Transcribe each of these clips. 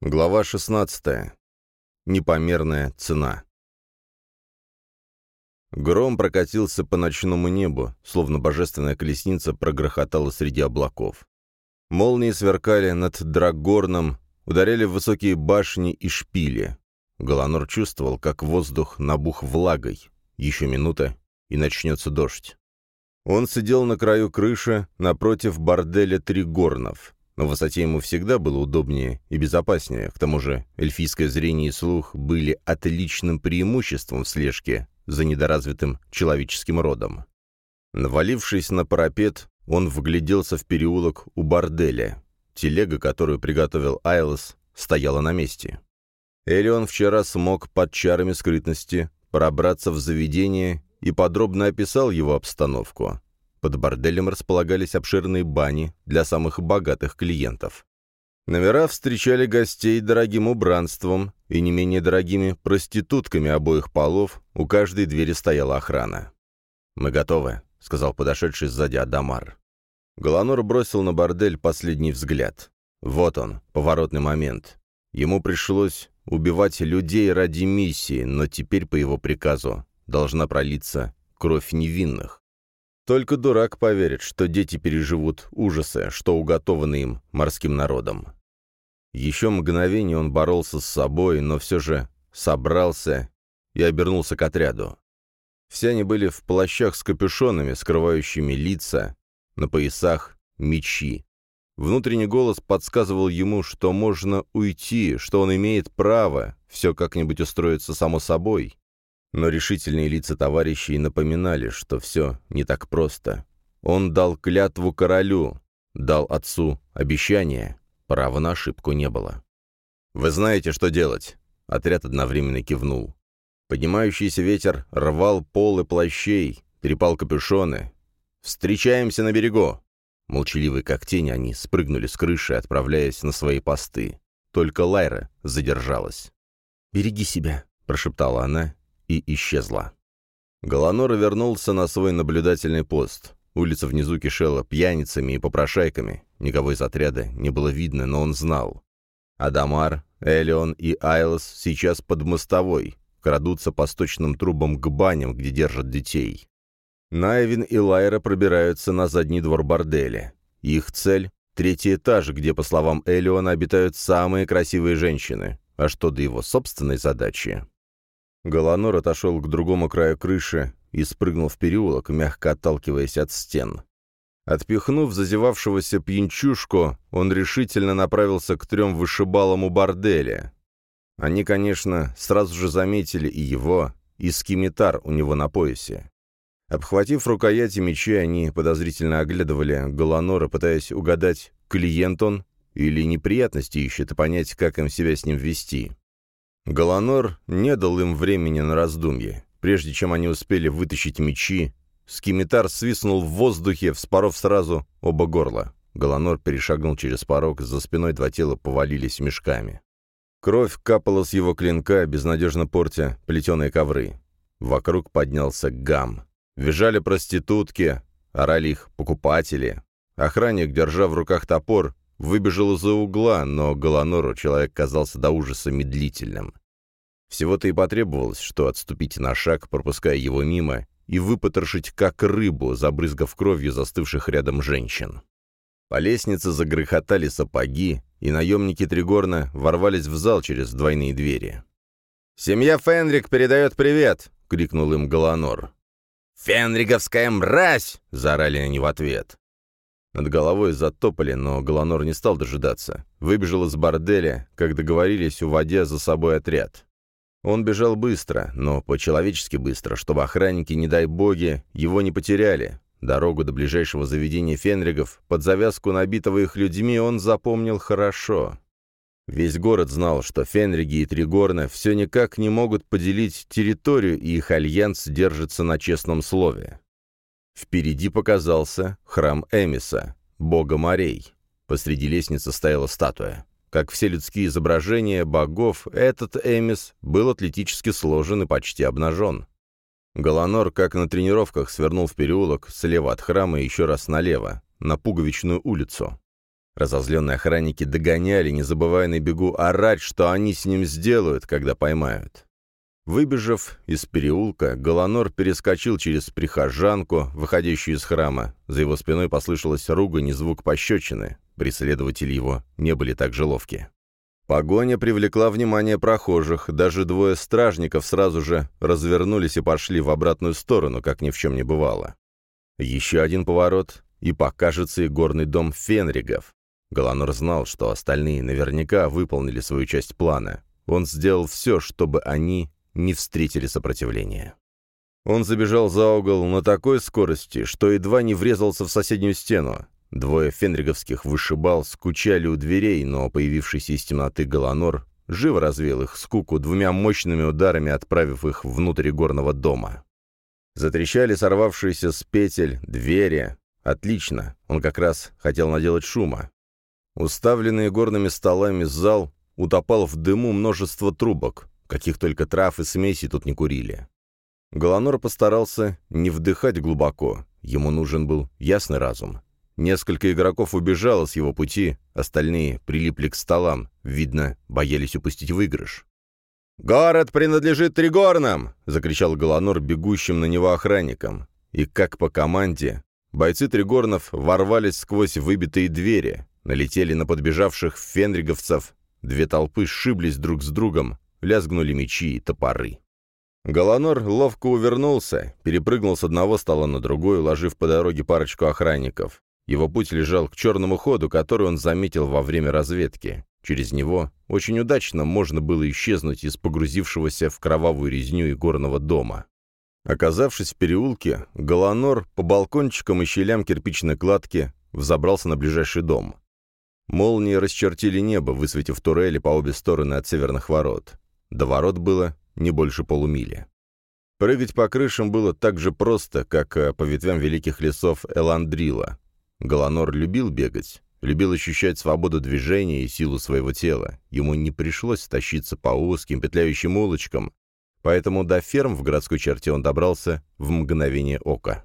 Глава 16. Непомерная цена. Гром прокатился по ночному небу, словно божественная колесница прогрохотала среди облаков. Молнии сверкали над Драгорном, ударяли в высокие башни и шпили. Голонор чувствовал, как воздух набух влагой. Еще минута, и начнется дождь. Он сидел на краю крыши, напротив борделя Тригорнов. На высоте ему всегда было удобнее и безопаснее, к тому же эльфийское зрение и слух были отличным преимуществом в слежке за недоразвитым человеческим родом. Навалившись на парапет, он вгляделся в переулок у борделя. Телега, которую приготовил Айлос, стояла на месте. Элион вчера смог под чарами скрытности пробраться в заведение и подробно описал его обстановку. Под борделем располагались обширные бани для самых богатых клиентов. Номера встречали гостей дорогим убранством и не менее дорогими проститутками обоих полов, у каждой двери стояла охрана. «Мы готовы», — сказал подошедший сзади Адамар. Голонор бросил на бордель последний взгляд. Вот он, поворотный момент. Ему пришлось убивать людей ради миссии, но теперь по его приказу должна пролиться кровь невинных. Только дурак поверит, что дети переживут ужасы, что уготованы им морским народом. Еще мгновение он боролся с собой, но все же собрался и обернулся к отряду. Все они были в плащах с капюшонами, скрывающими лица, на поясах мечи. Внутренний голос подсказывал ему, что можно уйти, что он имеет право, все как-нибудь устроится само собой. Но решительные лица товарищей напоминали, что все не так просто. Он дал клятву королю, дал отцу обещание, права на ошибку не было. «Вы знаете, что делать!» Отряд одновременно кивнул. Поднимающийся ветер рвал полы плащей, трепал капюшоны. «Встречаемся на берегу!» Молчаливые как тень, они спрыгнули с крыши, отправляясь на свои посты. Только Лайра задержалась. «Береги себя», — прошептала она и исчезла. Голонор вернулся на свой наблюдательный пост. Улица внизу кишела пьяницами и попрошайками. Никого из отряда не было видно, но он знал. Адамар, Элеон и Айлос сейчас под мостовой, крадутся по сточным трубам к баням, где держат детей. Найвин и Лайра пробираются на задний двор борделя. Их цель — третий этаж, где, по словам Элеона, обитают самые красивые женщины. А что до его собственной задачи? Голонор отошел к другому краю крыши и спрыгнул в переулок, мягко отталкиваясь от стен. Отпихнув зазевавшегося пьянчушку, он решительно направился к трем вышибалам у борделя. Они, конечно, сразу же заметили и его, и скимитар у него на поясе. Обхватив рукояти мечей, они подозрительно оглядывали Голонора, пытаясь угадать, клиент он или неприятности ищет, и понять, как им себя с ним вести. Голонор не дал им времени на раздумье. Прежде чем они успели вытащить мечи, скимитар свистнул в воздухе, вспоров сразу оба горла. Голонор перешагнул через порог, за спиной два тела повалились мешками. Кровь капала с его клинка, безнадежно портя плетеные ковры. Вокруг поднялся гам. Визжали проститутки, орали их покупатели. Охранник, держа в руках топор, Выбежал из-за угла, но Голонору человек казался до ужаса медлительным. Всего-то и потребовалось, что отступить на шаг, пропуская его мимо, и выпотрошить как рыбу, забрызгав кровью застывших рядом женщин. По лестнице загрохотали сапоги, и наемники Тригорна ворвались в зал через двойные двери. «Семья Фенрик передает привет!» — крикнул им Голонор. «Фенриговская мразь!» — заорали они в ответ. Над головой затопали, но Голонор не стал дожидаться. Выбежал из борделя, как договорились, уводя за собой отряд. Он бежал быстро, но по-человечески быстро, чтобы охранники, не дай боги, его не потеряли. Дорогу до ближайшего заведения Фенригов, под завязку набитого их людьми, он запомнил хорошо. Весь город знал, что Фенриги и Тригорна все никак не могут поделить территорию, и их альянс держится на честном слове. Впереди показался храм Эмиса, бога морей. Посреди лестницы стояла статуя. Как все людские изображения богов, этот Эмис был атлетически сложен и почти обнажен. Голонор, как на тренировках, свернул в переулок, слева от храма и еще раз налево, на Пуговичную улицу. Разозленные охранники догоняли, не забывая на бегу орать, что они с ним сделают, когда поймают. Выбежав из переулка, Голонор перескочил через прихожанку, выходящую из храма. За его спиной послышалась ругань и звук пощечины. Преследователи его не были так же ловки. Погоня привлекла внимание прохожих, даже двое стражников сразу же развернулись и пошли в обратную сторону, как ни в чем не бывало. Еще один поворот, и покажется и горный дом Фенригов. Голонор знал, что остальные наверняка выполнили свою часть плана. Он сделал все, чтобы они не встретили сопротивления. Он забежал за угол на такой скорости, что едва не врезался в соседнюю стену. Двое фенриговских вышибал, скучали у дверей, но появившийся из темноты Галанор живо развеял их скуку двумя мощными ударами, отправив их внутрь горного дома. Затрещали сорвавшиеся с петель двери. Отлично, он как раз хотел наделать шума. Уставленный горными столами зал утопал в дыму множество трубок. Каких только трав и смесей тут не курили. Голонор постарался не вдыхать глубоко. Ему нужен был ясный разум. Несколько игроков убежало с его пути, остальные прилипли к столам, видно, боялись упустить выигрыш. «Город принадлежит Тригорнам!» — закричал Голонор бегущим на него охранникам. И как по команде, бойцы Тригорнов ворвались сквозь выбитые двери, налетели на подбежавших фенриговцев, две толпы сшиблись друг с другом, лязгнули мечи и топоры. Голонор ловко увернулся, перепрыгнул с одного стола на другой, уложив по дороге парочку охранников. Его путь лежал к черному ходу, который он заметил во время разведки. Через него очень удачно можно было исчезнуть из погрузившегося в кровавую резню горного дома. Оказавшись в переулке, Голонор по балкончикам и щелям кирпичной кладки взобрался на ближайший дом. Молнии расчертили небо, высветив турели по обе стороны от северных ворот. До ворот было не больше полумили. Прыгать по крышам было так же просто, как э, по ветвям великих лесов Эландрила. Голонор любил бегать, любил ощущать свободу движения и силу своего тела. Ему не пришлось тащиться по узким петляющим улочкам, поэтому до ферм в городской черте он добрался в мгновение ока.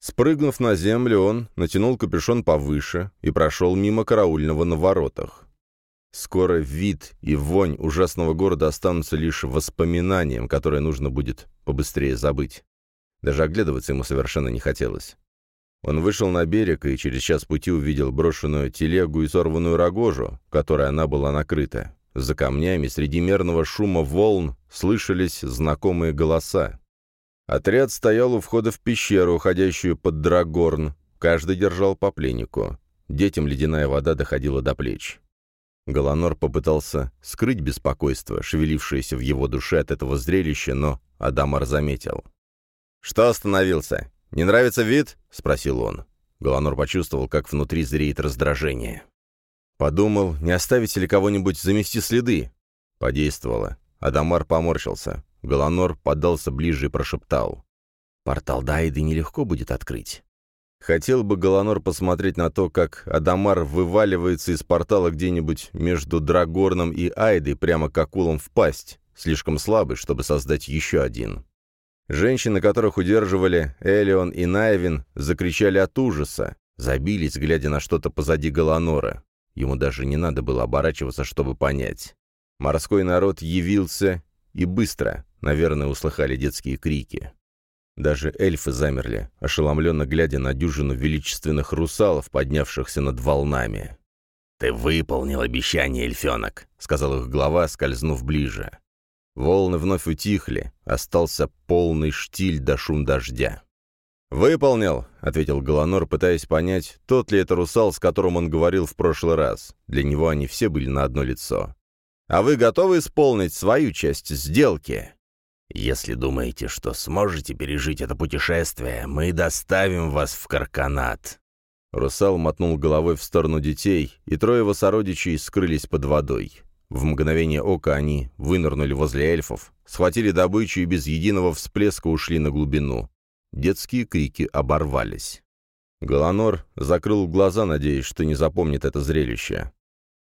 Спрыгнув на землю, он натянул капюшон повыше и прошел мимо караульного на воротах. Скоро вид и вонь ужасного города останутся лишь воспоминанием, которое нужно будет побыстрее забыть. Даже оглядываться ему совершенно не хотелось. Он вышел на берег и через час пути увидел брошенную телегу и сорванную рогожу, которой она была накрыта. За камнями среди мерного шума волн слышались знакомые голоса. Отряд стоял у входа в пещеру, уходящую под Драгорн. Каждый держал по пленнику. Детям ледяная вода доходила до плеч. Голонор попытался скрыть беспокойство, шевелившееся в его душе от этого зрелища, но Адамар заметил. «Что остановился? Не нравится вид?» — спросил он. Голонор почувствовал, как внутри зреет раздражение. Подумал, не оставить ли кого-нибудь замести следы. Подействовало. Адамар поморщился. Голонор подался ближе и прошептал. «Портал Дайды нелегко будет открыть. Хотел бы Голонор посмотреть на то, как Адамар вываливается из портала где-нибудь между Драгорном и Айдой прямо к акулам в пасть, слишком слабый, чтобы создать еще один. Женщины, которых удерживали Элион и Найвин, закричали от ужаса, забились, глядя на что-то позади Голонора. Ему даже не надо было оборачиваться, чтобы понять. Морской народ явился и быстро, наверное, услыхали детские крики. Даже эльфы замерли, ошеломленно глядя на дюжину величественных русалов, поднявшихся над волнами. «Ты выполнил обещание, эльфенок», — сказал их глава, скользнув ближе. Волны вновь утихли, остался полный штиль до шум дождя. «Выполнил», — ответил Голонор, пытаясь понять, тот ли это русал, с которым он говорил в прошлый раз. Для него они все были на одно лицо. «А вы готовы исполнить свою часть сделки?» Если думаете, что сможете пережить это путешествие, мы доставим вас в Карканат». Русал мотнул головой в сторону детей, и трое его сородичей скрылись под водой. В мгновение ока они вынырнули возле эльфов, схватили добычу и без единого всплеска ушли на глубину. Детские крики оборвались. Голонор закрыл глаза, надеясь, что не запомнит это зрелище.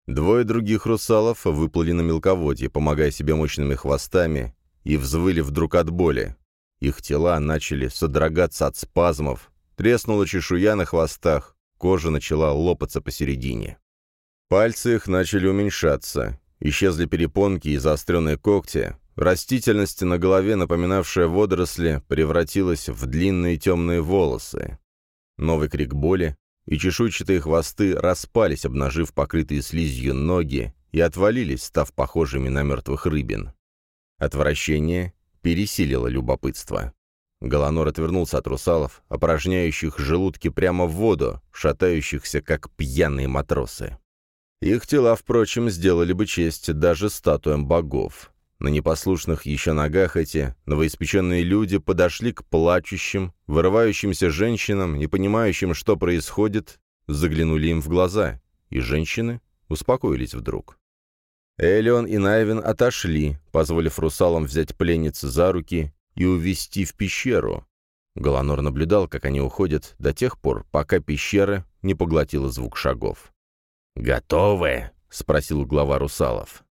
Двое других русалов выплыли на мелководье, помогая себе мощными хвостами, и взвыли вдруг от боли. Их тела начали содрогаться от спазмов, треснула чешуя на хвостах, кожа начала лопаться посередине. Пальцы их начали уменьшаться. Исчезли перепонки и заостренные когти. Растительность на голове, напоминавшая водоросли, превратилась в длинные темные волосы. Новый крик боли, и чешуйчатые хвосты распались, обнажив покрытые слизью ноги, и отвалились, став похожими на мертвых рыбин. Отвращение пересилило любопытство. Голонор отвернулся от русалов, опорожняющих желудки прямо в воду, шатающихся, как пьяные матросы. Их тела, впрочем, сделали бы честь даже статуям богов. На непослушных еще ногах эти новоиспеченные люди подошли к плачущим, вырывающимся женщинам, не понимающим, что происходит, заглянули им в глаза, и женщины успокоились вдруг. Элион и Найвин отошли, позволив русалам взять пленниц за руки и увести в пещеру. Голонор наблюдал, как они уходят до тех пор, пока пещера не поглотила звук шагов. «Готовы?» — спросил глава русалов.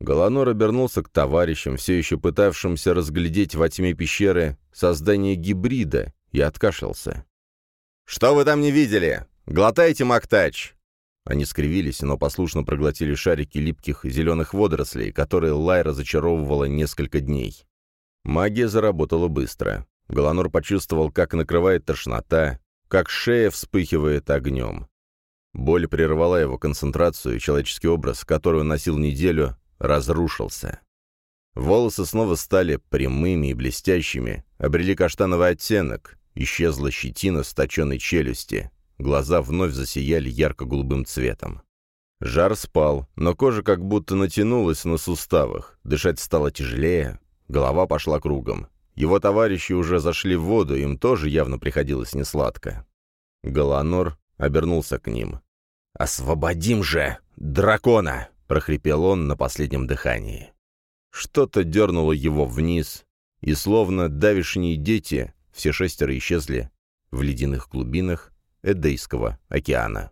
Голонор обернулся к товарищам, все еще пытавшимся разглядеть во тьме пещеры создание гибрида, и откашлялся. «Что вы там не видели? Глотайте, Мактач!» Они скривились, но послушно проглотили шарики липких зеленых водорослей, которые Лай разочаровывала несколько дней. Магия заработала быстро. Голонор почувствовал, как накрывает тошнота, как шея вспыхивает огнем. Боль прервала его концентрацию, и человеческий образ, который он носил неделю, разрушился. Волосы снова стали прямыми и блестящими, обрели каштановый оттенок, исчезла щетина с точенной челюсти, глаза вновь засияли ярко-голубым цветом. Жар спал, но кожа как будто натянулась на суставах, дышать стало тяжелее, голова пошла кругом. Его товарищи уже зашли в воду, им тоже явно приходилось несладко. Галанор обернулся к ним. «Освободим же дракона!» — прохрипел он на последнем дыхании. Что-то дернуло его вниз, и словно давишние дети, все шестеро исчезли в ледяных глубинах Эдейского океана.